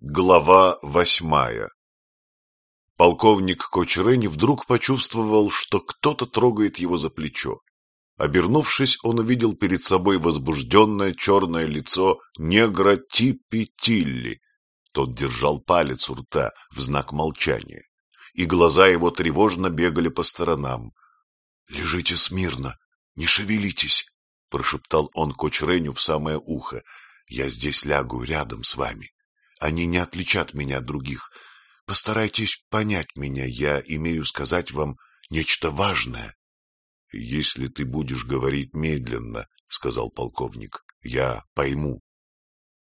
Глава восьмая Полковник Кочрени вдруг почувствовал, что кто-то трогает его за плечо. Обернувшись, он увидел перед собой возбужденное черное лицо негра Типпи Тилли. Тот держал палец у рта в знак молчания, и глаза его тревожно бегали по сторонам. — Лежите смирно, не шевелитесь, — прошептал он Кочреню в самое ухо. — Я здесь лягу рядом с вами. Они не отличат меня от других. Постарайтесь понять меня, я имею сказать вам нечто важное. — Если ты будешь говорить медленно, — сказал полковник, — я пойму.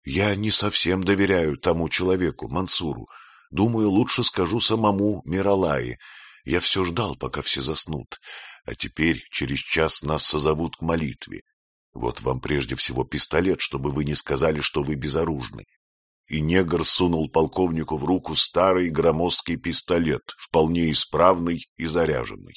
Я не совсем доверяю тому человеку, Мансуру. Думаю, лучше скажу самому Миралае. Я все ждал, пока все заснут. А теперь через час нас созовут к молитве. Вот вам прежде всего пистолет, чтобы вы не сказали, что вы безоружны и негр сунул полковнику в руку старый громоздкий пистолет, вполне исправный и заряженный.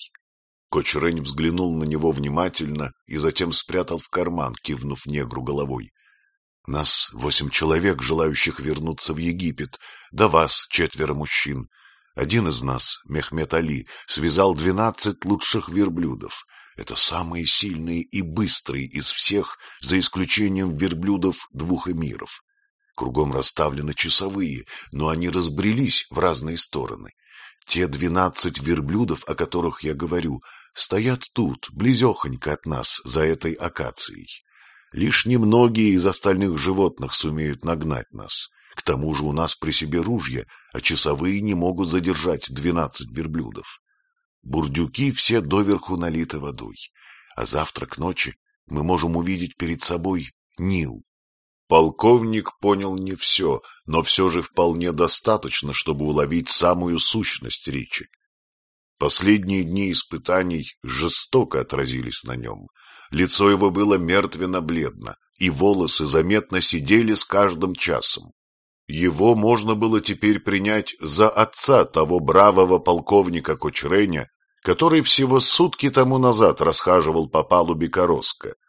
Кочерень взглянул на него внимательно и затем спрятал в карман, кивнув негру головой. — Нас восемь человек, желающих вернуться в Египет, да вас четверо мужчин. Один из нас, Мехмед Али, связал двенадцать лучших верблюдов. Это самые сильные и быстрые из всех, за исключением верблюдов двух эмиров. Кругом расставлены часовые, но они разбрелись в разные стороны. Те двенадцать верблюдов, о которых я говорю, стоят тут, близехонько от нас, за этой акацией. Лишь немногие из остальных животных сумеют нагнать нас. К тому же у нас при себе ружья, а часовые не могут задержать двенадцать верблюдов. Бурдюки все доверху налиты водой, а завтра к ночи мы можем увидеть перед собой Нил. Полковник понял не все, но все же вполне достаточно, чтобы уловить самую сущность речи. Последние дни испытаний жестоко отразились на нем. Лицо его было мертвенно-бледно, и волосы заметно сидели с каждым часом. Его можно было теперь принять за отца того бравого полковника Кочреня, который всего сутки тому назад расхаживал по палубе Короска. —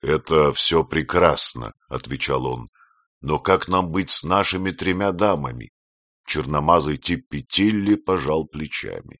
Это все прекрасно, — отвечал он. — Но как нам быть с нашими тремя дамами? Черномазый Типпи Тилли пожал плечами.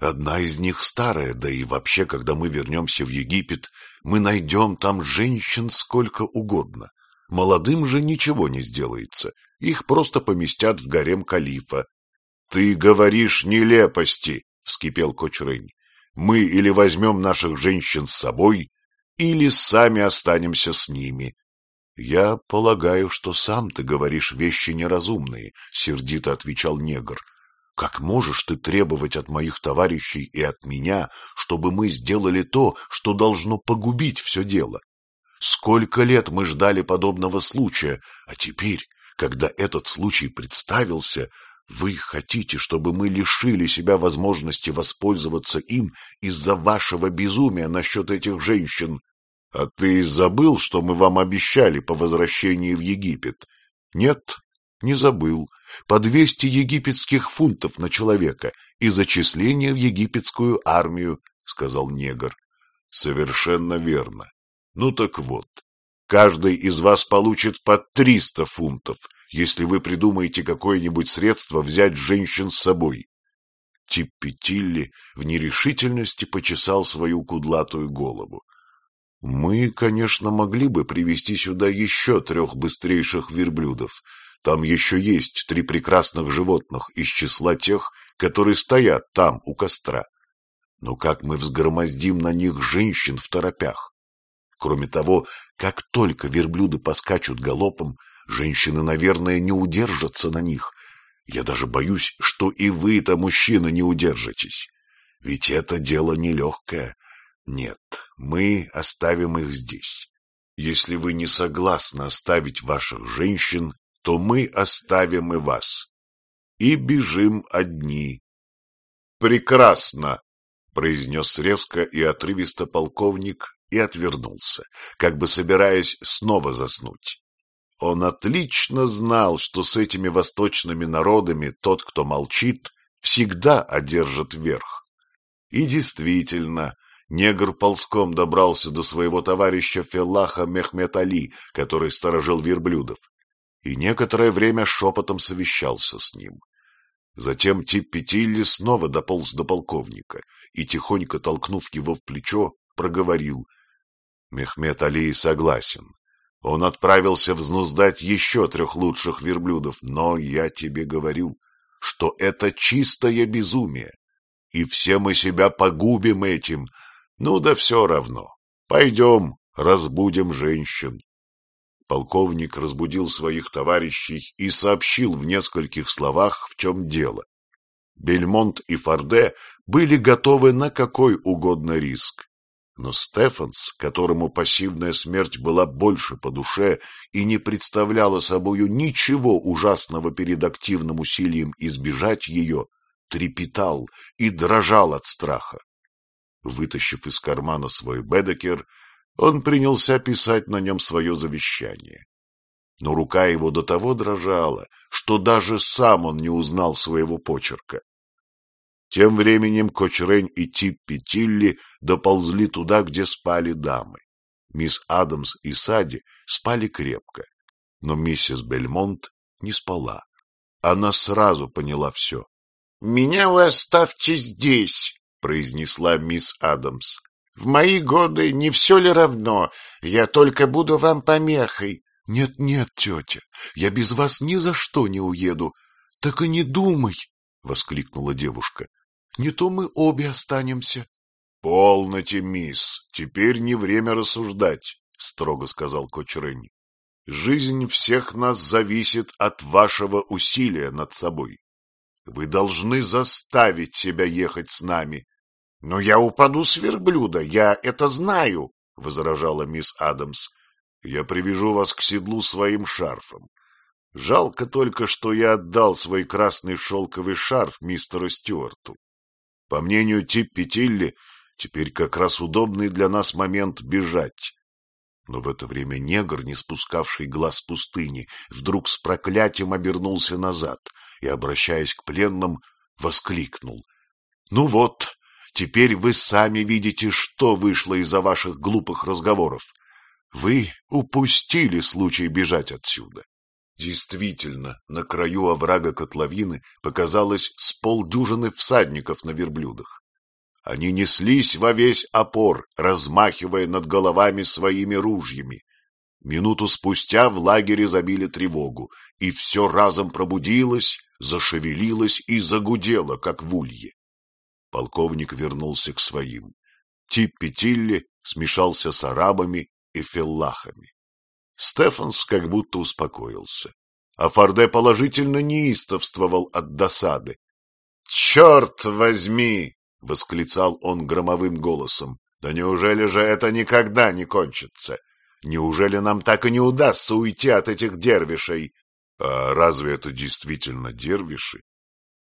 Одна из них старая, да и вообще, когда мы вернемся в Египет, мы найдем там женщин сколько угодно. Молодым же ничего не сделается, их просто поместят в гарем калифа. — Ты говоришь нелепости, — вскипел Кочрынь. — Мы или возьмем наших женщин с собой, или сами останемся с ними. — Я полагаю, что сам ты говоришь вещи неразумные, — сердито отвечал негр. — Как можешь ты требовать от моих товарищей и от меня, чтобы мы сделали то, что должно погубить все дело? Сколько лет мы ждали подобного случая, а теперь, когда этот случай представился, вы хотите, чтобы мы лишили себя возможности воспользоваться им из-за вашего безумия насчет этих женщин? — А ты забыл, что мы вам обещали по возвращении в Египет? — Нет, не забыл. По двести египетских фунтов на человека и зачисление в египетскую армию, — сказал негр. — Совершенно верно. Ну так вот, каждый из вас получит по триста фунтов, если вы придумаете какое-нибудь средство взять женщин с собой. Типпи Тилли в нерешительности почесал свою кудлатую голову. Мы, конечно, могли бы привести сюда еще трех быстрейших верблюдов. Там еще есть три прекрасных животных из числа тех, которые стоят там, у костра. Но как мы взгромоздим на них женщин в торопях? Кроме того, как только верблюды поскачут галопом, женщины, наверное, не удержатся на них. Я даже боюсь, что и вы-то, мужчина, не удержитесь. Ведь это дело нелегкое. Нет, мы оставим их здесь. Если вы не согласны оставить ваших женщин, то мы оставим и вас. И бежим одни. Прекрасно, произнес резко и отрывисто полковник и отвернулся, как бы собираясь снова заснуть. Он отлично знал, что с этими восточными народами тот, кто молчит, всегда одержит верх. И действительно, негр ползком добрался до своего товарища Феллаха Мехмед Али, который сторожил верблюдов. и некоторое время шепотом совещался с ним. Затем Типпи Тилли снова дополз до полковника и, тихонько толкнув его в плечо, проговорил. Мехмед Али согласен. Он отправился взнуздать еще трех лучших верблюдов, но я тебе говорю, что это чистое безумие, и все мы себя погубим этим. Ну да все равно. Пойдем, разбудим женщин. Полковник разбудил своих товарищей и сообщил в нескольких словах, в чем дело. Бельмонт и Форде были готовы на какой угодно риск. Но Стефанс, которому пассивная смерть была больше по душе и не представляла собою ничего ужасного перед активным усилием избежать ее, трепетал и дрожал от страха. Вытащив из кармана свой бедекер, он принялся писать на нем свое завещание. Но рука его до того дрожала, что даже сам он не узнал своего почерка. Тем временем Кочрень и Типпи Тилли доползли туда, где спали дамы. Мисс Адамс и Сади спали крепко, но миссис Бельмонт не спала. Она сразу поняла все. — Меня вы оставьте здесь, — произнесла мисс Адамс. — В мои годы не все ли равно? Я только буду вам помехой. «Нет, — Нет-нет, тетя, я без вас ни за что не уеду. Так и не думай, — воскликнула девушка. Не то мы обе останемся. — Полноте, мисс, теперь не время рассуждать, — строго сказал Кочрень. — Жизнь всех нас зависит от вашего усилия над собой. Вы должны заставить себя ехать с нами. — Но я упаду с верблюда, я это знаю, — возражала мисс Адамс. — Я привяжу вас к седлу своим шарфом. Жалко только, что я отдал свой красный шелковый шарф мистеру Стюарту. По мнению Типпи Тилли, теперь как раз удобный для нас момент бежать. Но в это время негр, не спускавший глаз пустыни, вдруг с проклятием обернулся назад и, обращаясь к пленным, воскликнул. — Ну вот, теперь вы сами видите, что вышло из-за ваших глупых разговоров. Вы упустили случай бежать отсюда. Действительно, на краю оврага котловины показалось с полдюжины всадников на верблюдах. Они неслись во весь опор, размахивая над головами своими ружьями. Минуту спустя в лагере забили тревогу, и все разом пробудилось, зашевелилось и загудело, как в улье. Полковник вернулся к своим. Типпи Тилли смешался с арабами и феллахами. Стефанс как будто успокоился, а Форде положительно неистовствовал от досады. — Черт возьми! — восклицал он громовым голосом. — Да неужели же это никогда не кончится? Неужели нам так и не удастся уйти от этих дервишей? — А разве это действительно дервиши?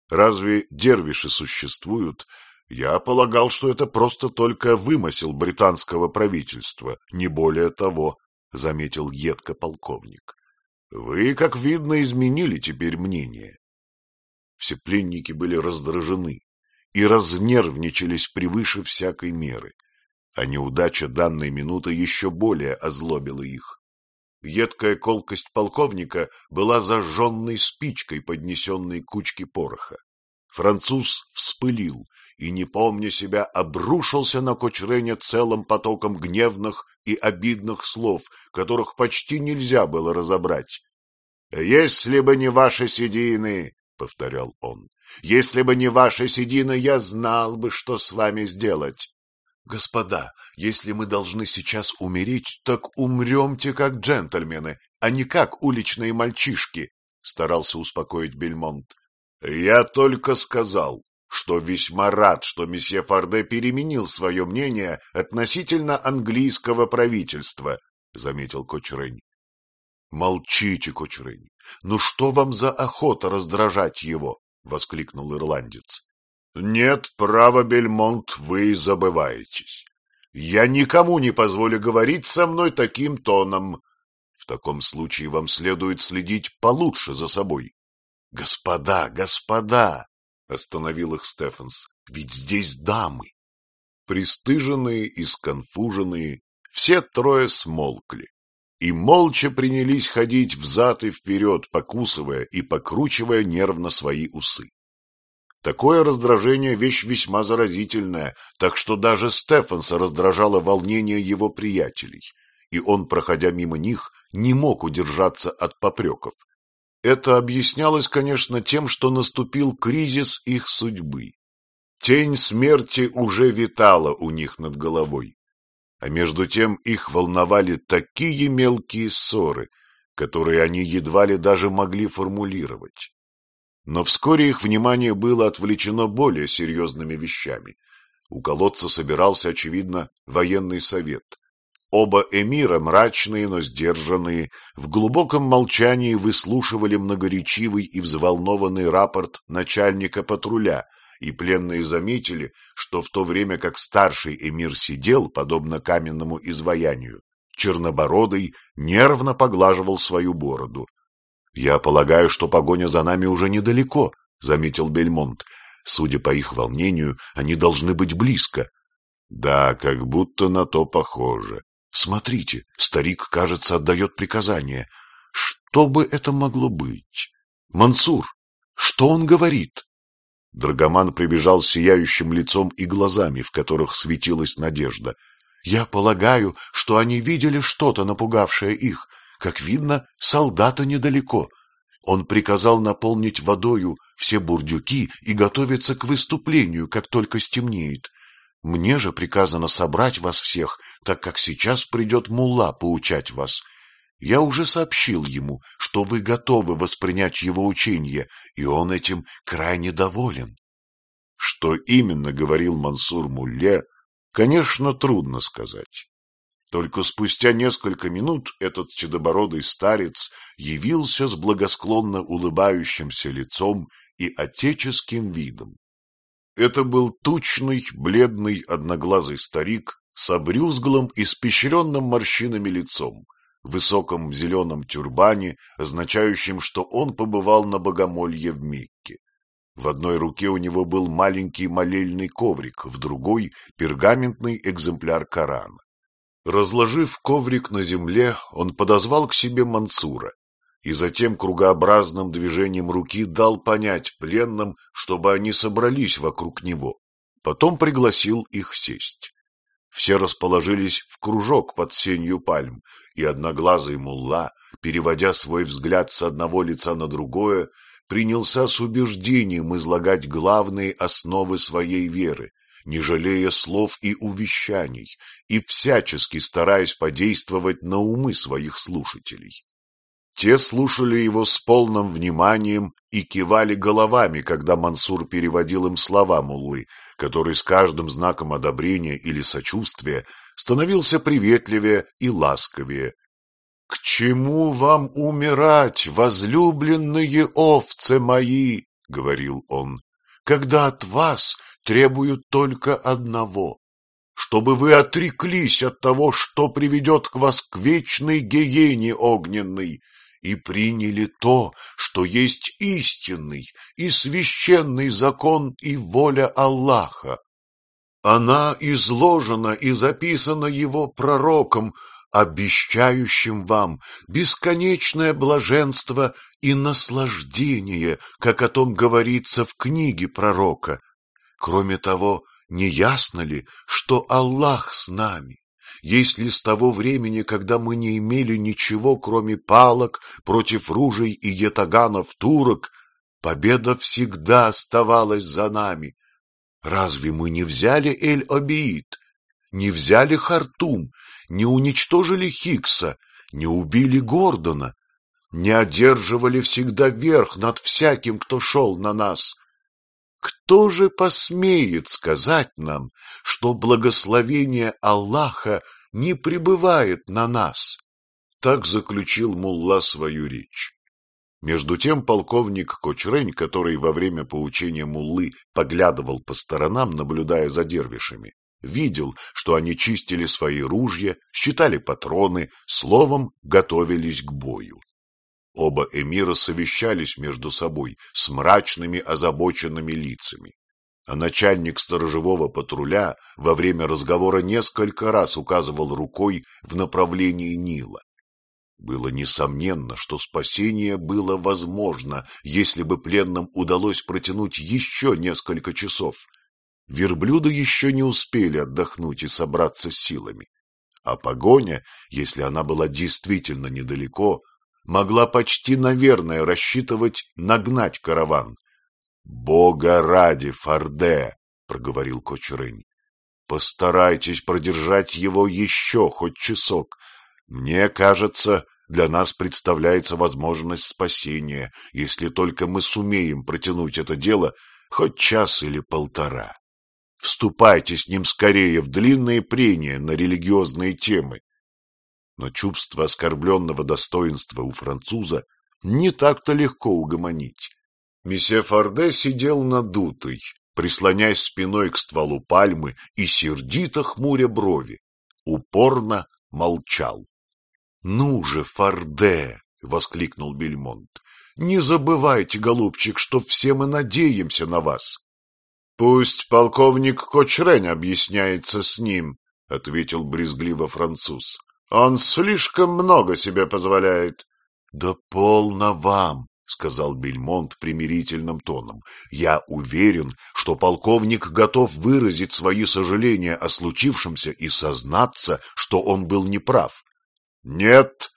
Разве дервиши существуют? Я полагал, что это просто только вымысел британского правительства, не более того. — заметил едко полковник. — Вы, как видно, изменили теперь мнение. Все пленники были раздражены и разнервничались превыше всякой меры, а неудача данной минуты еще более озлобила их. Едкая колкость полковника была зажженной спичкой, поднесенной кучке пороха. Француз вспылил и, не помня себя, обрушился на Кочреня целым потоком гневных и обидных слов, которых почти нельзя было разобрать. — Если бы не ваши седины, — повторял он, — если бы не ваши седины, я знал бы, что с вами сделать. — Господа, если мы должны сейчас умереть, так умремте как джентльмены, а не как уличные мальчишки, — старался успокоить Бельмонт. — Я только сказал, что весьма рад, что месье Форде переменил свое мнение относительно английского правительства, — заметил Кочрень. — Молчите, Кочрень. Ну что вам за охота раздражать его? — воскликнул ирландец. — Нет, право, Бельмонт, вы забываетесь. Я никому не позволю говорить со мной таким тоном. В таком случае вам следует следить получше за собой. — Господа, господа! — остановил их Стефанс. — Ведь здесь дамы. Пристыженные и сконфуженные, все трое смолкли, и молча принялись ходить взад и вперед, покусывая и покручивая нервно свои усы. Такое раздражение – вещь весьма заразительная, так что даже Стефанса раздражало волнение его приятелей, и он, проходя мимо них, не мог удержаться от попреков. Это объяснялось, конечно, тем, что наступил кризис их судьбы. Тень смерти уже витала у них над головой. А между тем их волновали такие мелкие ссоры, которые они едва ли даже могли формулировать. Но вскоре их внимание было отвлечено более серьезными вещами. У колодца собирался, очевидно, военный совет. Оба эмира, мрачные, но сдержанные, в глубоком молчании выслушивали многоречивый и взволнованный рапорт начальника патруля, и пленные заметили, что в то время как старший эмир сидел, подобно каменному изваянию, чернобородый нервно поглаживал свою бороду. — Я полагаю, что погоня за нами уже недалеко, — заметил Бельмонт. Судя по их волнению, они должны быть близко. — Да, как будто на то похоже. Смотрите, старик, кажется, отдает приказание. Что бы это могло быть? Мансур, что он говорит? Драгоман прибежал с сияющим лицом и глазами, в которых светилась надежда. Я полагаю, что они видели что-то, напугавшее их. Как видно, солдата недалеко. Он приказал наполнить водою все бурдюки и готовиться к выступлению, как только стемнеет. Мне же приказано собрать вас всех, так как сейчас придет мулла поучать вас. Я уже сообщил ему, что вы готовы воспринять его учение, и он этим крайне доволен. Что именно говорил Мансур Мулле, конечно, трудно сказать. Только спустя несколько минут этот чудобородый старец явился с благосклонно улыбающимся лицом и отеческим видом. Это был тучный, бледный, одноглазый старик с обрюзглым, испещренным морщинами лицом, в высоком зеленом тюрбане, означающем, что он побывал на богомолье в Мекке. В одной руке у него был маленький молельный коврик, в другой — пергаментный экземпляр Корана. Разложив коврик на земле, он подозвал к себе Мансура и затем кругообразным движением руки дал понять пленным, чтобы они собрались вокруг него. Потом пригласил их сесть. Все расположились в кружок под сенью пальм, и одноглазый мулла, переводя свой взгляд с одного лица на другое, принялся с убеждением излагать главные основы своей веры, не жалея слов и увещаний, и всячески стараясь подействовать на умы своих слушателей. Те слушали его с полным вниманием и кивали головами, когда Мансур переводил им слова Муллы, который с каждым знаком одобрения или сочувствия становился приветливее и ласковее. — К чему вам умирать, возлюбленные овцы мои? — говорил он, — когда от вас требуют только одного чтобы вы отреклись от того, что приведет к вас к вечной гиене огненной, и приняли то, что есть истинный и священный закон и воля Аллаха. Она изложена и записана его пророком, обещающим вам бесконечное блаженство и наслаждение, как о том говорится в книге пророка. Кроме того, не ясно ли, что Аллах с нами? если с того времени, когда мы не имели ничего, кроме палок против ружей и ятаганов турок, победа всегда оставалась за нами. Разве мы не взяли Эль-Обиит, не взяли Хартум, не уничтожили Хикса, не убили Гордона, не одерживали всегда верх над всяким, кто шел на нас? Кто же посмеет сказать нам, что благословение Аллаха не пребывает на нас? Так заключил Мулла свою речь. Между тем полковник Кочрень, который во время поучения Муллы поглядывал по сторонам, наблюдая за дервишами, видел, что они чистили свои ружья, считали патроны, словом, готовились к бою. Оба эмира совещались между собой с мрачными озабоченными лицами. А начальник сторожевого патруля во время разговора несколько раз указывал рукой в направлении Нила. Было несомненно, что спасение было возможно, если бы пленным удалось протянуть еще несколько часов. Верблюды еще не успели отдохнуть и собраться с силами. А погоня, если она была действительно недалеко, могла почти, наверное, рассчитывать нагнать караван. — Бога ради, Фарде! — проговорил Кочерень. — Постарайтесь продержать его еще хоть часок. Мне кажется, для нас представляется возможность спасения, если только мы сумеем протянуть это дело хоть час или полтора. Вступайте с ним скорее в длинные прения на религиозные темы. Но чувство оскорбленного достоинства у француза не так-то легко угомонить. Месье Форде сидел надутый, прислоняясь спиной к стволу пальмы и сердито хмуря брови. Упорно молчал. — Ну же, Форде! — воскликнул Бельмонт. — Не забывайте, голубчик, что все мы надеемся на вас. — Пусть полковник Кочрень объясняется с ним, — ответил брезгливо француз. — Он слишком много себе позволяет. — Да полно вам, — сказал Бельмонт примирительным тоном. — Я уверен, что полковник готов выразить свои сожаления о случившемся и сознаться, что он был неправ. — Нет,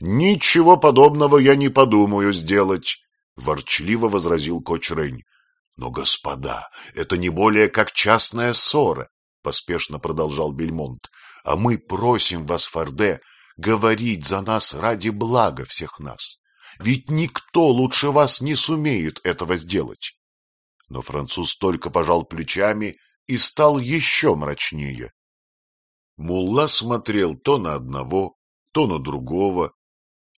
ничего подобного я не подумаю сделать, — ворчливо возразил Кочрень. — Но, господа, это не более как частная ссора, — поспешно продолжал Бельмонт. — А мы просим вас, Форде, говорить за нас ради блага всех нас. Ведь никто лучше вас не сумеет этого сделать. Но француз только пожал плечами и стал еще мрачнее. Мулла смотрел то на одного, то на другого,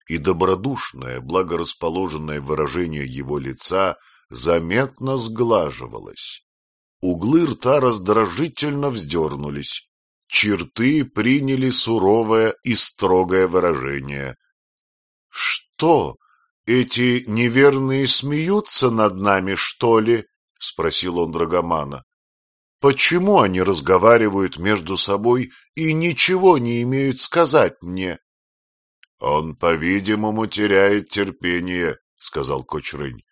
и добродушное, благорасположенное выражение его лица заметно сглаживалось. Углы рта раздражительно вздернулись, черты приняли суровое и строгое выражение. — Что, эти неверные смеются над нами, что ли? — спросил он Драгомана. — Почему они разговаривают между собой и ничего не имеют сказать мне? Он, по-видимому, теряет терпение, — сказал Кочрынь.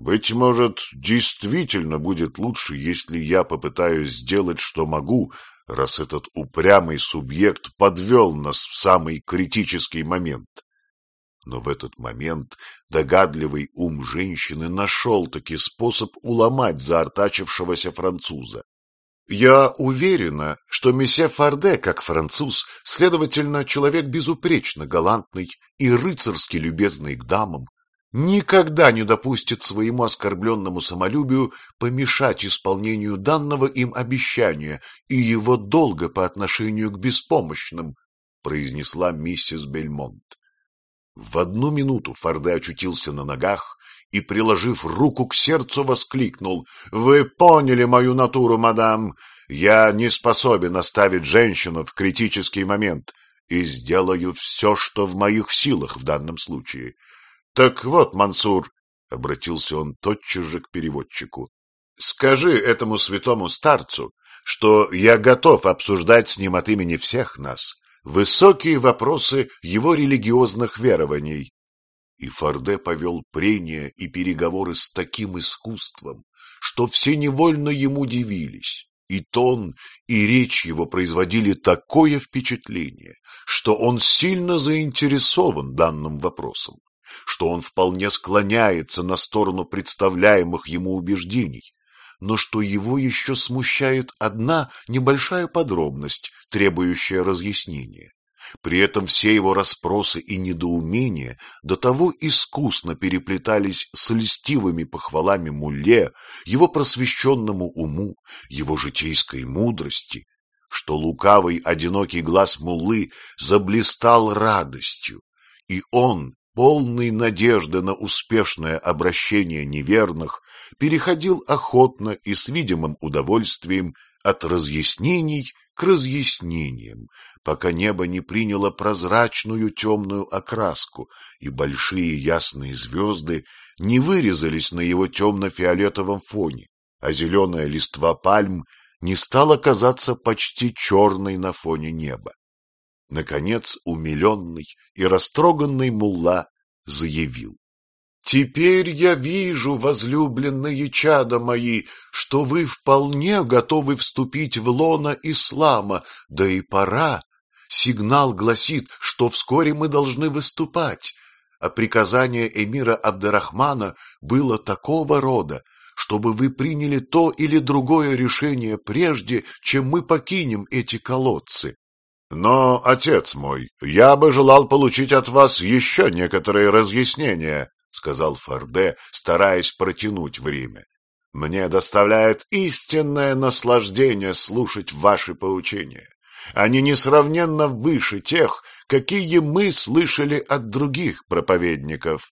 Быть может, действительно будет лучше, если я попытаюсь сделать, что могу, раз этот упрямый субъект подвел нас в самый критический момент. Но в этот момент догадливый ум женщины нашел-таки способ уломать заортачившегося француза. Я уверена, что месье Фарде, как француз, следовательно, человек безупречно галантный и рыцарски любезный к дамам, никогда не допустит своему оскорбленному самолюбию помешать исполнению данного им обещания и его долга по отношению к беспомощным, произнесла миссис Бельмонт. В одну минуту Фарде очутился на ногах и, приложив руку к сердцу, воскликнул. — Вы поняли мою натуру, мадам. Я не способен оставить женщину в критический момент и сделаю все, что в моих силах в данном случае. — Так вот, Мансур, — обратился он тотчас же к переводчику, — скажи этому святому старцу, что я готов обсуждать с ним от имени всех нас высокие вопросы его религиозных верований и Форде повел прения и переговоры с таким искусством, что все невольно ему дивились. И тон, и речь его производили такое впечатление, что он сильно заинтересован данным вопросом, что он вполне склоняется на сторону представляемых ему убеждений, но что его еще смущает одна небольшая подробность, требующая разъяснения. При этом все его расспросы и недоумения до того искусно переплетались с льстивыми похвалами Мулле, его просвещенному уму, его житейской мудрости, что лукавый одинокий глаз Муллы заблистал радостью, и он, полный надежды на успешное обращение неверных, переходил охотно и с видимым удовольствием от разъяснений к разъяснениям, пока небо не приняло прозрачную темную окраску, и большие ясные звезды не вырезались на его темно-фиолетовом фоне, а зеленая листва пальм не стала казаться почти черной на фоне неба. Наконец, умиленный и растроганный мулла заявил. Теперь я вижу, возлюбленные чада мои, что вы вполне готовы вступить в лоно ислама, да и пора. Сигнал гласит, что вскоре мы должны выступать, а приказание эмира Абдерахмана было такого рода, чтобы вы приняли то или другое решение прежде, чем мы покинем эти колодцы. Но, отец мой, я бы желал получить от вас еще некоторые разъяснения, — сказал Форде, стараясь протянуть время. — Мне доставляет истинное наслаждение слушать ваши поучения. Они несравненно выше тех, какие мы слышали от других проповедников.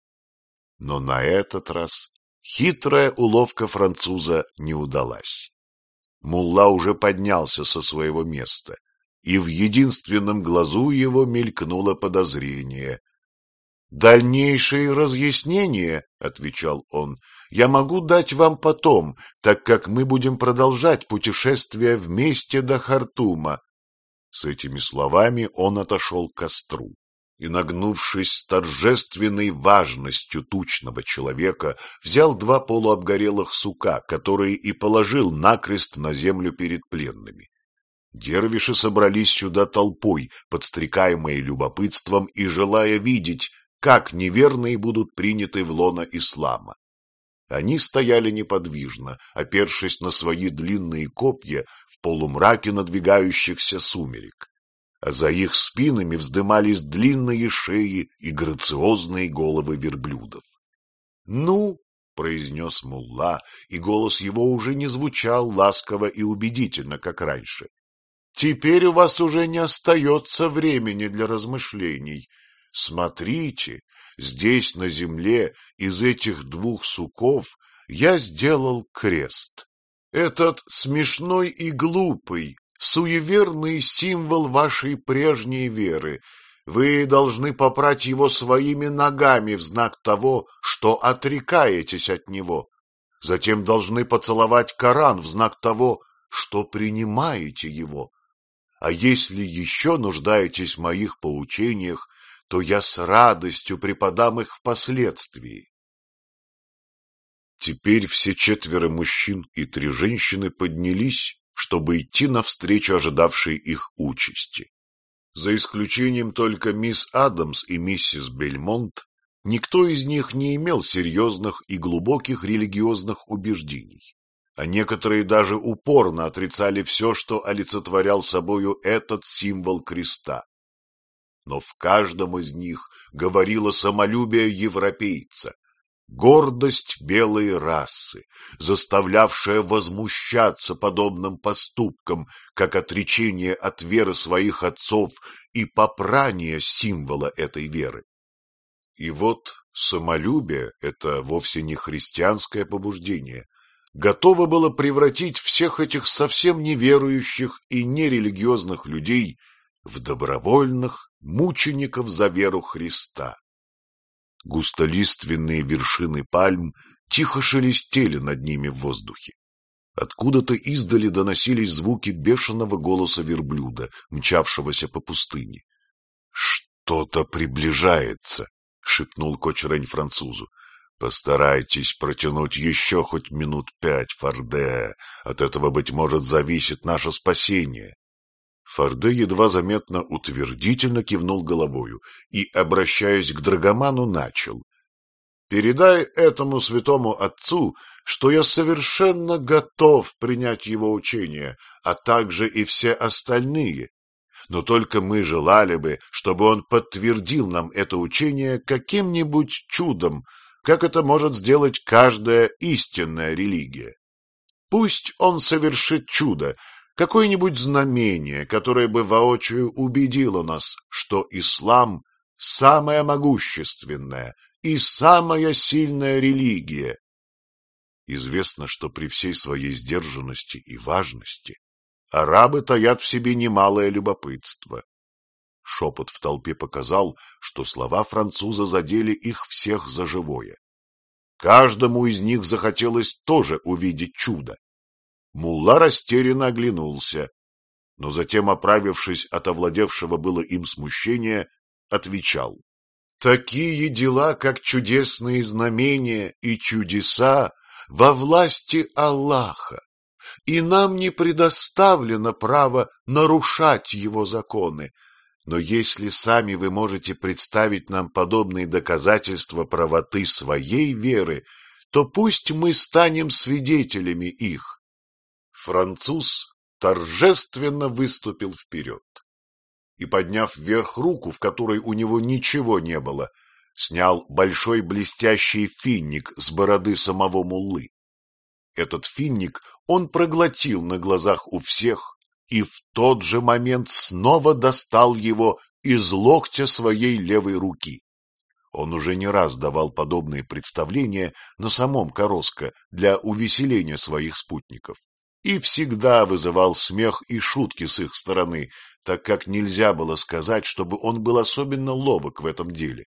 Но на этот раз хитрая уловка француза не удалась. Мулла уже поднялся со своего места, и в единственном глазу его мелькнуло подозрение. «Дальнейшие разъяснения, — отвечал он, — я могу дать вам потом, так как мы будем продолжать путешествие вместе до Хартума». С этими словами он отошел к костру и, нагнувшись с торжественной важностью тучного человека, взял два полуобгорелых сука, которые и положил накрест на землю перед пленными. Дервиши собрались сюда толпой, подстрекаемые любопытством и желая видеть, как неверные будут приняты в лоно ислама. Они стояли неподвижно, опершись на свои длинные копья в полумраке надвигающихся сумерек, а за их спинами вздымались длинные шеи и грациозные головы верблюдов. — Ну, — произнес мулла, и голос его уже не звучал ласково и убедительно, как раньше. — Теперь у вас уже не остается времени для размышлений. Смотрите, здесь на земле из этих двух суков я сделал крест. Этот смешной и глупый, суеверный символ вашей прежней веры. Вы должны попрать его своими ногами в знак того, что отрекаетесь от него. Затем должны поцеловать Коран в знак того, что принимаете его. А если еще нуждаетесь в моих поучениях, то я с радостью преподам их впоследствии. Теперь все четверо мужчин и три женщины поднялись, чтобы идти навстречу ожидавшей их участи. За исключением только мисс Адамс и миссис Бельмонт, никто из них не имел серьезных и глубоких религиозных убеждений, а некоторые даже упорно отрицали все, что олицетворял собою этот символ креста но в каждом из них говорило самолюбие европейца, гордость белой расы, заставлявшая возмущаться подобным поступкам, как отречение от веры своих отцов и попрание символа этой веры. И вот самолюбие — это вовсе не христианское побуждение, готово было превратить всех этих совсем неверующих и нерелигиозных людей в добровольных мучеников за веру Христа. Густолиственные вершины пальм тихо шелестели над ними в воздухе. Откуда-то издали доносились звуки бешеного голоса верблюда, мчавшегося по пустыне. — Что-то приближается, — шепнул Кочерень французу. — Постарайтесь протянуть еще хоть минут пять, Форде. От этого, быть может, зависит наше спасение. Форде едва заметно утвердительно кивнул головою и, обращаясь к Драгоману, начал. — Передай этому святому отцу, что я совершенно готов принять его учение, а также и все остальные. Но только мы желали бы, чтобы он подтвердил нам это учение каким-нибудь чудом, как это может сделать каждая истинная религия. Пусть он совершит чудо, какое-нибудь знамение, которое бы воочию убедило нас, что ислам – самая могущественная и самая сильная религия. Известно, что при всей своей сдержанности и важности арабы таят в себе немалое любопытство. Шепот в толпе показал, что слова француза задели их всех за живое. Каждому из них захотелось тоже увидеть чудо. Мулла растерянно оглянулся. но затем, оправившись от овладевшего было им смущения, отвечал. Такие дела, как чудесные знамения и чудеса, во власти Аллаха, и нам не предоставлено право нарушать его законы. Но если сами вы можете представить нам подобные доказательства правоты своей веры, то пусть мы станем свидетелями их. Француз торжественно выступил вперед и, подняв вверх руку, в которой у него ничего не было, снял большой блестящий финник с бороды самого муллы. Этот финник он проглотил на глазах у всех и в тот же момент снова достал его из локтя своей левой руки. Он уже не раз давал подобные представления на самом Короско для увеселения своих спутников и всегда вызывал смех и шутки с их стороны, так как нельзя было сказать, чтобы он был особенно ловок в этом деле.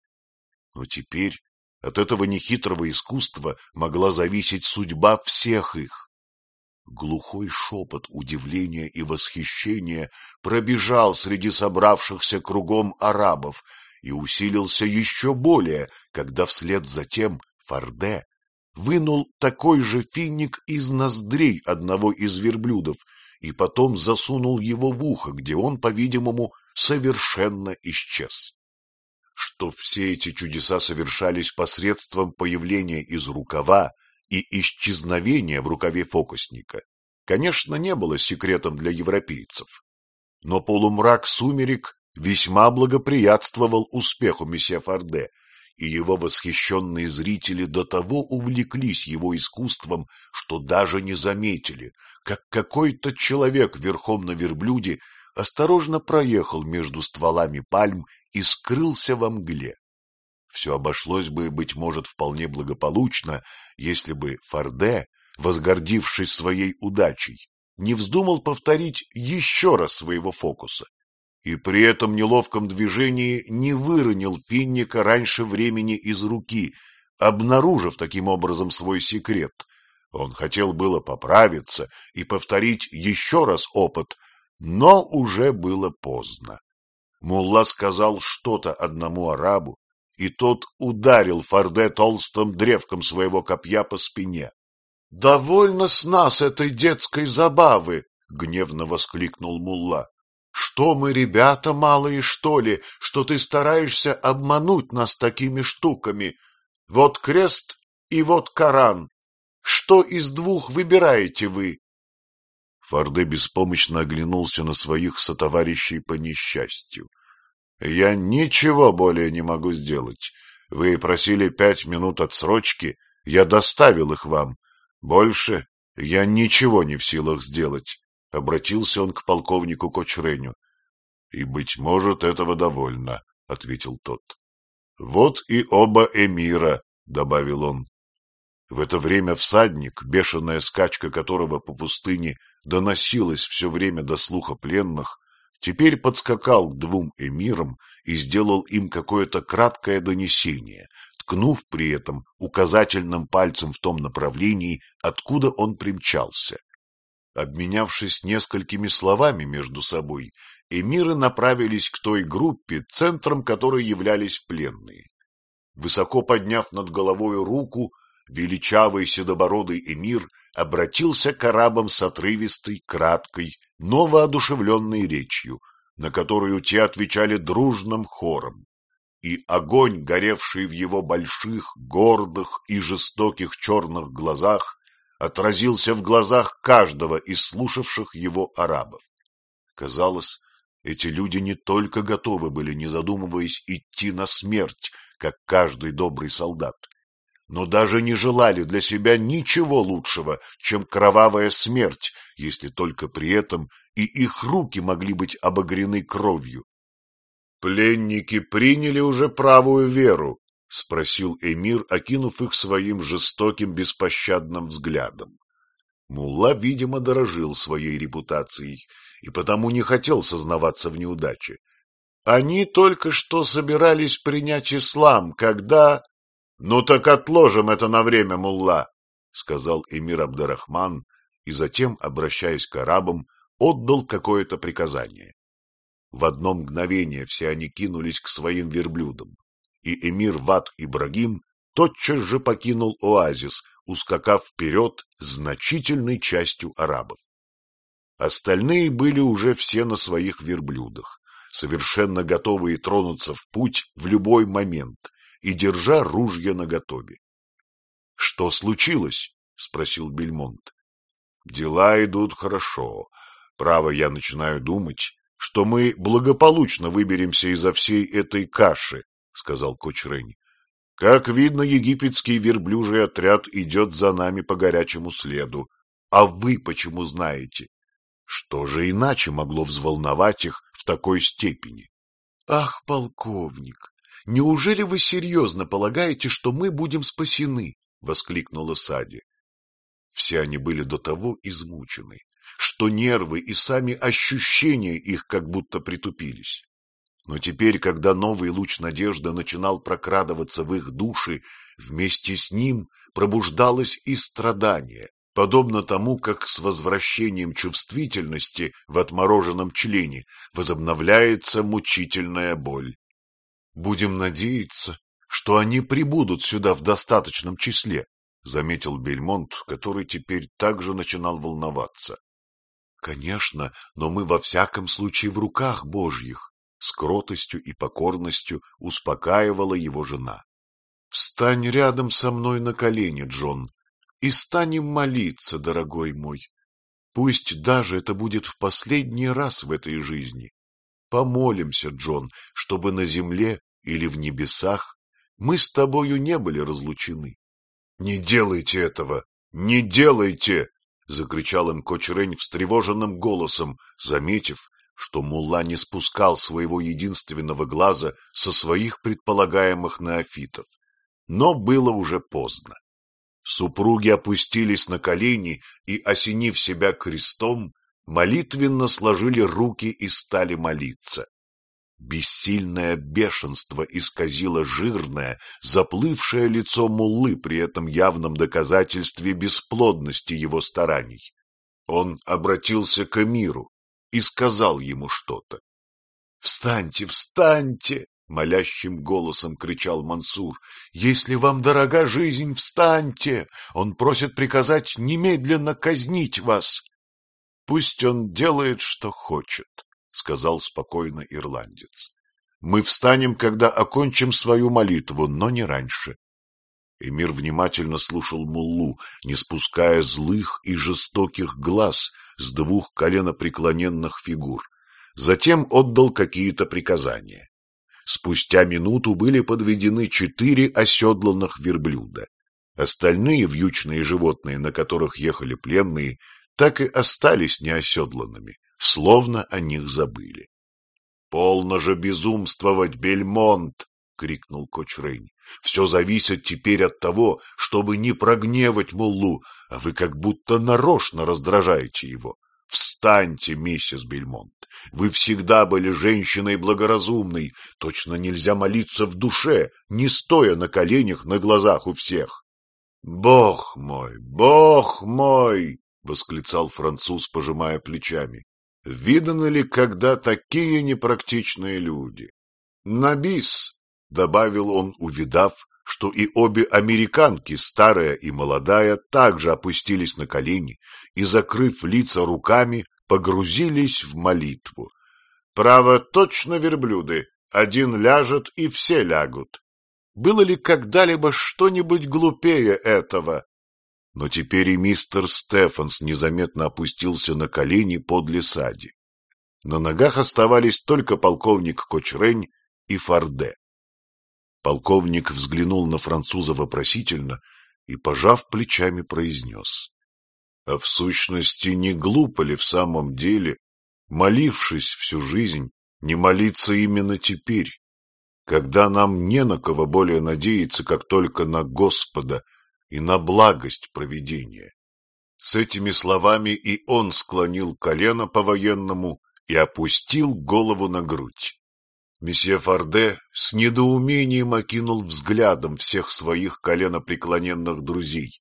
Но теперь от этого нехитрого искусства могла зависеть судьба всех их. Глухой шепот удивления и восхищения пробежал среди собравшихся кругом арабов и усилился еще более, когда вслед за тем Фарде вынул такой же финик из ноздрей одного из верблюдов и потом засунул его в ухо, где он, по-видимому, совершенно исчез. Что все эти чудеса совершались посредством появления из рукава и исчезновения в рукаве фокусника, конечно, не было секретом для европейцев. Но полумрак сумерек весьма благоприятствовал успеху месье Фарде, и его восхищенные зрители до того увлеклись его искусством, что даже не заметили, как какой-то человек верхом на верблюде осторожно проехал между стволами пальм и скрылся во мгле. Все обошлось бы, быть может, вполне благополучно, если бы Форде, возгордившись своей удачей, не вздумал повторить еще раз своего фокуса и при этом неловком движении не выронил финника раньше времени из руки, обнаружив таким образом свой секрет. Он хотел было поправиться и повторить еще раз опыт, но уже было поздно. Мулла сказал что-то одному арабу, и тот ударил Фарде толстым древком своего копья по спине. — Довольно с нас этой детской забавы! — гневно воскликнул Мулла. Что мы, ребята малые, что ли, что ты стараешься обмануть нас такими штуками? Вот крест и вот Коран. Что из двух выбираете вы? Форде беспомощно оглянулся на своих сотоварищей по несчастью. — Я ничего более не могу сделать. Вы просили пять минут отсрочки, я доставил их вам. Больше я ничего не в силах сделать. — обратился он к полковнику Кочреню. — И, быть может, этого довольно, — ответил тот. — Вот и оба эмира, — добавил он. В это время всадник, бешеная скачка которого по пустыне доносилась все время до слуха пленных, теперь подскакал к двум эмирам и сделал им какое-то краткое донесение, ткнув при этом указательным пальцем в том направлении, откуда он примчался. Обменявшись несколькими словами между собой, эмиры направились к той группе, центром которой являлись пленные. Высоко подняв над головой руку, величавый седобородый эмир обратился к арабам с отрывистой, краткой, но воодушевленной речью, на которую те отвечали дружным хором. И огонь, горевший в его больших, гордых и жестоких черных глазах, отразился в глазах каждого из слушавших его арабов. Казалось, эти люди не только готовы были, не задумываясь, идти на смерть, как каждый добрый солдат, но даже не желали для себя ничего лучшего, чем кровавая смерть, если только при этом и их руки могли быть обогрены кровью. Пленники приняли уже правую веру, — спросил эмир, окинув их своим жестоким беспощадным взглядом. Мулла, видимо, дорожил своей репутацией и потому не хотел сознаваться в неудаче. Они только что собирались принять ислам, когда... — Ну так отложим это на время, мулла, — сказал эмир Абдарахман, и затем, обращаясь к арабам, отдал какое-то приказание. В одно мгновение все они кинулись к своим верблюдам, и эмир Ват Ибрагим тотчас же покинул оазис, ускакав вперед значительной частью арабов. Остальные были уже все на своих верблюдах, совершенно готовые тронуться в путь в любой момент и держа ружья наготове. — Что случилось? — спросил Бельмонт. — Дела идут хорошо. Право, я начинаю думать, что мы благополучно выберемся изо всей этой каши, — сказал Кочрень. Как видно, египетский верблюжий отряд идет за нами по горячему следу. А вы почему знаете? Что же иначе могло взволновать их в такой степени? — Ах, полковник, неужели вы серьезно полагаете, что мы будем спасены? — воскликнула Сади. Все они были до того измучены, что нервы и сами ощущения их как будто притупились. Но теперь, когда новый луч надежды начинал прокрадываться в их души, вместе с ним пробуждалось и страдание, подобно тому, как с возвращением чувствительности в отмороженном члене возобновляется мучительная боль. Будем надеяться, что они прибудут сюда в достаточном числе, заметил Бельмонт, который теперь также начинал волноваться. Конечно, но мы во всяком случае в руках Божьих, с кротостью и покорностью успокаивала его жена. Встань рядом со мной на колени, Джон, и станем молиться, дорогой мой. Пусть даже это будет в последний раз в этой жизни. Помолимся, Джон, чтобы на земле или в небесах мы с тобою не были разлучены. — Не делайте этого! Не делайте! — закричал им Кочрень встревоженным голосом, заметив, что Мулла не спускал своего единственного глаза со своих предполагаемых неофитов. Но было уже поздно. Супруги опустились на колени и, осенив себя крестом, молитвенно сложили руки и стали молиться. Бессильное бешенство исказило жирное, заплывшее лицо Муллы при этом явном доказательстве бесплодности его стараний. Он обратился к Эмиру и сказал ему что-то. — Встаньте, встаньте! — молящим голосом кричал Мансур. — Если вам дорога жизнь, встаньте! Он просит приказать немедленно казнить вас. — Пусть он делает, что хочет, — сказал спокойно ирландец. — Мы встанем, когда окончим свою молитву, но не раньше. Эмир внимательно слушал Муллу, не спуская злых и жестоких глаз с двух коленопреклоненных фигур. Затем отдал какие-то приказания. Спустя минуту были подведены четыре оседланных верблюда. Остальные вьючные животные, на которых ехали пленные, так и остались неоседланными, словно о них забыли. — Полно же безумствовать, Бельмонт! — крикнул Кочрейн. — Все зависит теперь от того, чтобы не прогневать Муллу, а вы как будто нарочно раздражаете его. Встаньте, миссис Бельмонт. Вы всегда были женщиной благоразумной. Точно нельзя молиться в душе, не стоя на коленях на глазах у всех. — Бог мой, бог мой! — восклицал француз, пожимая плечами. — Виданы ли когда такие непрактичные люди? — Набис, — добавил он, увидав, что и обе американки, старая и молодая, также опустились на колени и, закрыв лица руками, погрузились в молитву. Право, точно верблюды, один ляжет и все лягут. Было ли когда-либо что-нибудь глупее этого? Но теперь и мистер Стефанс незаметно опустился на колени подле Сади. На ногах оставались только полковник Кочрень и Фарде. Полковник взглянул на француза вопросительно и, пожав плечами, произнес. — А в сущности, не глупо ли в самом деле, молившись всю жизнь, не молиться именно теперь, когда нам не на кого более надеяться, как только на Господа и на благость провидения? С этими словами и он склонил колено по-военному и опустил голову на грудь. Месье Фарде с недоумением окинул взглядом всех своих коленопреклоненных друзей.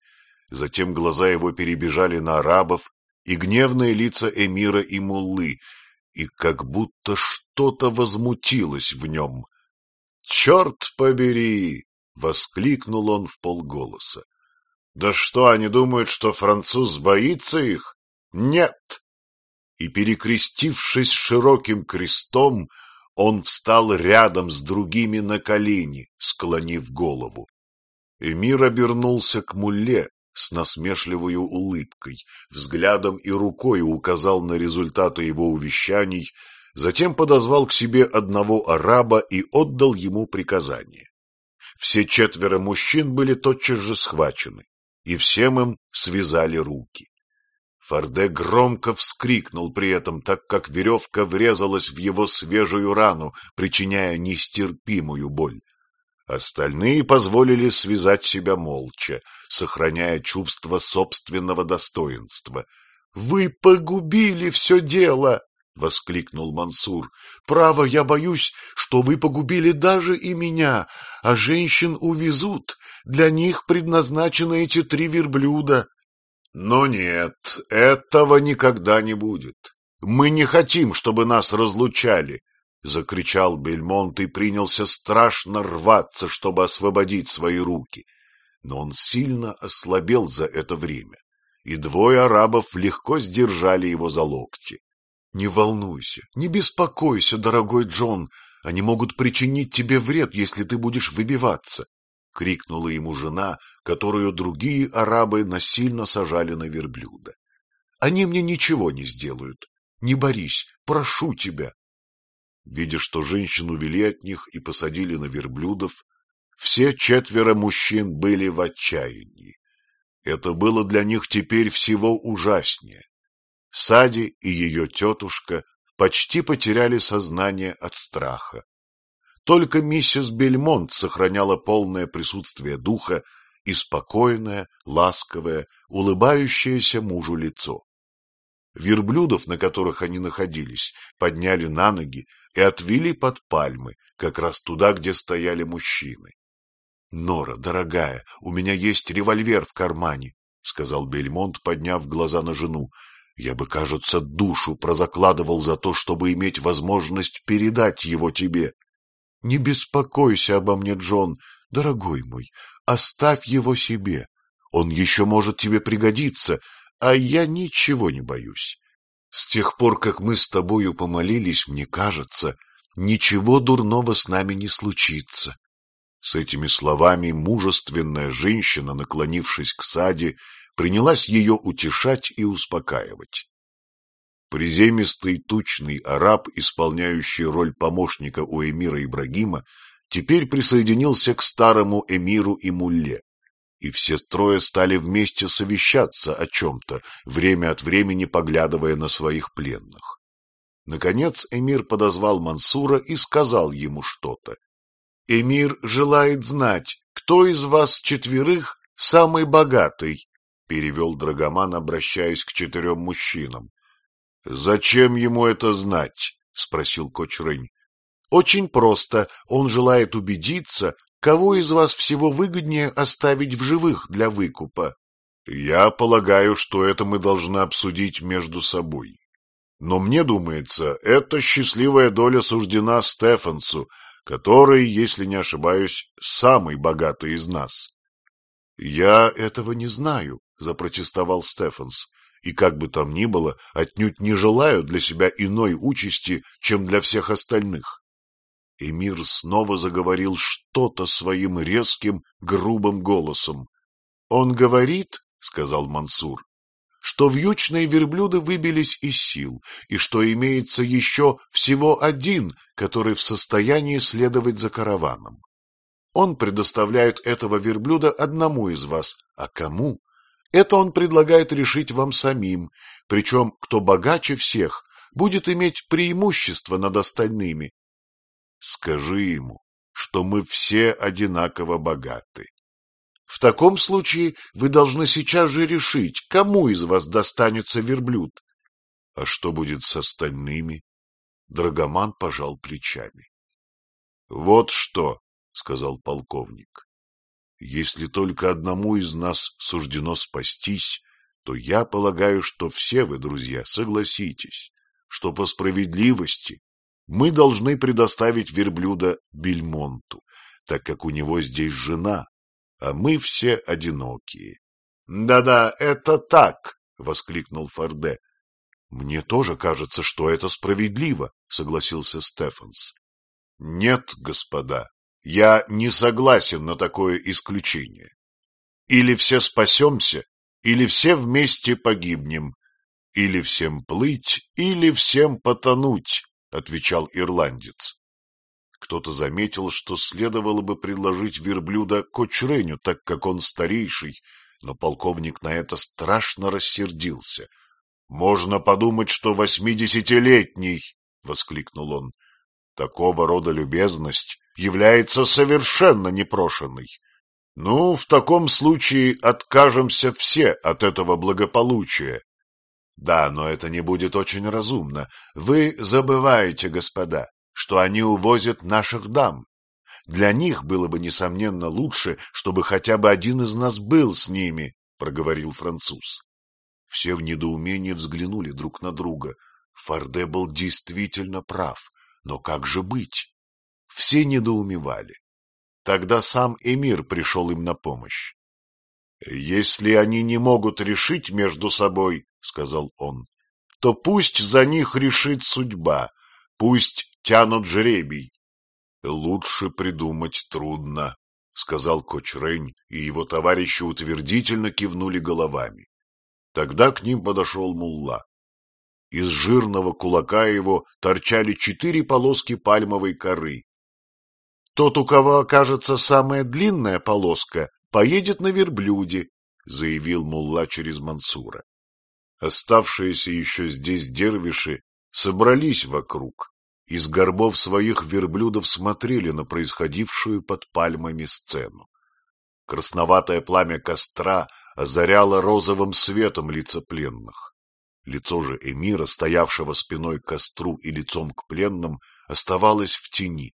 Затем глаза его перебежали на арабов и гневные лица эмира и муллы, и как будто что-то возмутилось в нем. «Черт побери!» — воскликнул он в полголоса. «Да что, они думают, что француз боится их? Нет!» И, перекрестившись широким крестом, он встал рядом с другими на колени, склонив голову. Эмир обернулся к мулле с насмешливой улыбкой, взглядом и рукой указал на результаты его увещаний, затем подозвал к себе одного араба и отдал ему приказание. Все четверо мужчин были тотчас же схвачены, и всем им связали руки. Форде громко вскрикнул при этом, так как веревка врезалась в его свежую рану, причиняя нестерпимую боль. Остальные позволили связать себя молча, сохраняя чувство собственного достоинства. — Вы погубили все дело! — воскликнул Мансур. — Право, я боюсь, что вы погубили даже и меня, а женщин увезут. Для них предназначены эти три верблюда. — Но нет, этого никогда не будет. Мы не хотим, чтобы нас разлучали, — закричал Бельмонт и принялся страшно рваться, чтобы освободить свои руки. Но он сильно ослабел за это время, и двое арабов легко сдержали его за локти. — Не волнуйся, не беспокойся, дорогой Джон, они могут причинить тебе вред, если ты будешь выбиваться, — крикнула ему жена, которую другие арабы насильно сажали на верблюда. — Они мне ничего не сделают. Не борись, прошу тебя. Видя, что женщин увели от них и посадили на верблюдов, все четверо мужчин были в отчаянии. Это было для них теперь всего ужаснее. Сади и ее тетушка почти потеряли сознание от страха. Только миссис Бельмонт сохраняла полное присутствие духа и спокойное, ласковое, улыбающееся мужу лицо. Верблюдов, на которых они находились, подняли на ноги и отвели под пальмы, как раз туда, где стояли мужчины. — Нора, дорогая, у меня есть револьвер в кармане, — сказал Бельмонт, подняв глаза на жену. — Я бы, кажется, душу прозакладывал за то, чтобы иметь возможность передать его тебе. — Не беспокойся обо мне, Джон, дорогой мой, оставь его себе. Он еще может тебе пригодиться, а я ничего не боюсь. С тех пор, как мы с тобою помолились, мне кажется, ничего дурного с нами не случится. С этими словами мужественная женщина, наклонившись к Саде, принялась ее утешать и успокаивать. Приземистый тучный араб, исполняющий роль помощника у эмира Ибрагима, теперь присоединился к старому эмиру и мулле и все трое стали вместе совещаться о чем-то, время от времени поглядывая на своих пленных. Наконец эмир подозвал Мансура и сказал ему что-то. — Эмир желает знать, кто из вас четверых самый богатый, — перевел Драгоман, обращаясь к четырем мужчинам. — Зачем ему это знать? — спросил Кочрынь. — Очень просто. Он желает убедиться, Кого из вас всего выгоднее оставить в живых для выкупа? Я полагаю, что это мы должны обсудить между собой. Но мне думается, эта счастливая доля суждена Стефансу, который, если не ошибаюсь, самый богатый из нас. — Я этого не знаю, — запротестовал Стефанс, — и как бы там ни было, отнюдь не желаю для себя иной участи, чем для всех остальных. Эмир снова заговорил что-то своим резким, грубым голосом. — Он говорит, — сказал Мансур, — что вьючные верблюды выбились из сил, и что имеется еще всего один, который в состоянии следовать за караваном. Он предоставляет этого верблюда одному из вас, а кому? Это он предлагает решить вам самим, причем кто богаче всех, будет иметь преимущество над остальными, Скажи ему, что мы все одинаково богаты. В таком случае вы должны сейчас же решить, кому из вас достанется верблюд. А что будет с остальными? Драгоман пожал плечами. — Вот что, — сказал полковник, — если только одному из нас суждено спастись, то я полагаю, что все вы, друзья, согласитесь, что по справедливости мы должны предоставить верблюда Бельмонту, так как у него здесь жена, а мы все одинокие. «Да — Да-да, это так! — воскликнул Форде. — Мне тоже кажется, что это справедливо, — согласился Стефанс. — Нет, господа, я не согласен на такое исключение. Или все спасемся, или все вместе погибнем. Или всем плыть, или всем потонуть, — отвечал ирландец. Кто-то заметил, что следовало бы предложить верблюда Кочреню, так как он старейший, но полковник на это страшно рассердился. — Можно подумать, что восьмидесятилетний, — воскликнул он. — Такого рода любезность является совершенно непрошенной. Ну, в таком случае откажемся все от этого благополучия. Да, но это не будет очень разумно. Вы забываете, господа, что они увозят наших дам. Для них было бы, несомненно, лучше, чтобы хотя бы один из нас был с ними, — проговорил француз. Все в недоумении взглянули друг на друга. Фарде был действительно прав, но как же быть? Все недоумевали. Тогда сам эмир пришел им на помощь. — Если они не могут решить между собой, — сказал он, — то пусть за них решит судьба, пусть тянут жребий. — Лучше придумать трудно, — сказал Кочрень, и его товарищи утвердительно кивнули головами. Тогда к ним подошел мулла. Из жирного кулака его торчали четыре полоски пальмовой коры, тот, у кого окажется самая длинная полоска, поедет на верблюде, — заявил мулла через Мансура. Оставшиеся еще здесь дервиши собрались вокруг, из горбов своих верблюдов смотрели на происходившую под пальмами сцену. Красноватое пламя костра озаряло розовым светом лица пленных. Лицо же эмира, стоявшего спиной к костру и лицом к пленным, оставалось в тени.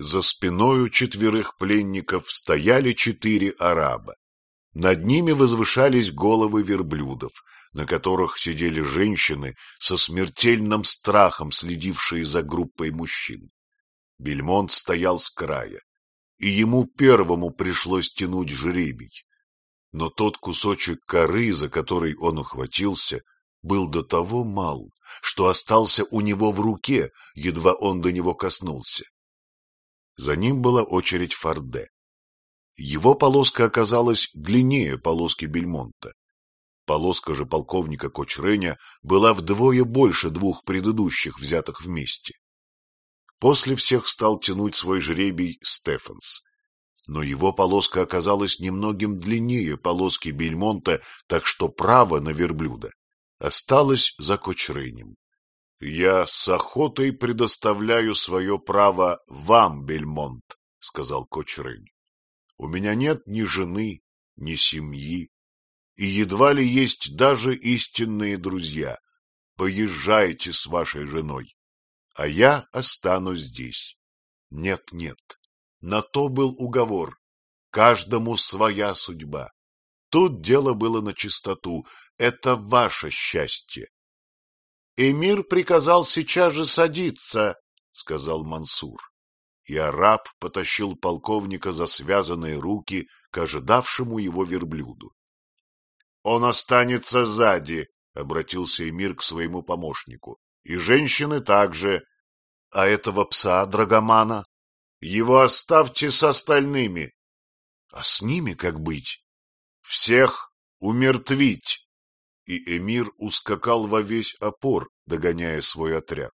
За спиною четверых пленников стояли четыре араба. Над ними возвышались головы верблюдов, на которых сидели женщины со смертельным страхом, следившие за группой мужчин. Бельмонт стоял с края, и ему первому пришлось тянуть жребий. Но тот кусочек коры, за который он ухватился, был до того мал, что остался у него в руке, едва он до него коснулся. За ним была очередь Форде. Его полоска оказалась длиннее полоски Бельмонта. Полоска же полковника Кочреня была вдвое больше двух предыдущих, взятых вместе. После всех стал тянуть свой жребий Стефанс. Но его полоска оказалась немногим длиннее полоски Бельмонта, так что право на верблюда осталось за Кочренем. — Я с охотой предоставляю свое право вам, Бельмонт, — сказал Кочрынь. — У меня нет ни жены, ни семьи, и едва ли есть даже истинные друзья. Поезжайте с вашей женой, а я останусь здесь. Нет, нет, на то был уговор. Каждому своя судьба. Тут дело было на чистоту. Это ваше счастье. Эмир приказал сейчас же садиться, — сказал Мансур. И араб потащил полковника за связанные руки к ожидавшему его верблюду. — Он останется сзади, — обратился Эмир к своему помощнику. — И женщины также. — А этого пса, Драгомана? — Его оставьте с остальными. — А с ними как быть? — Всех умертвить и эмир ускакал во весь опор, догоняя свой отряд.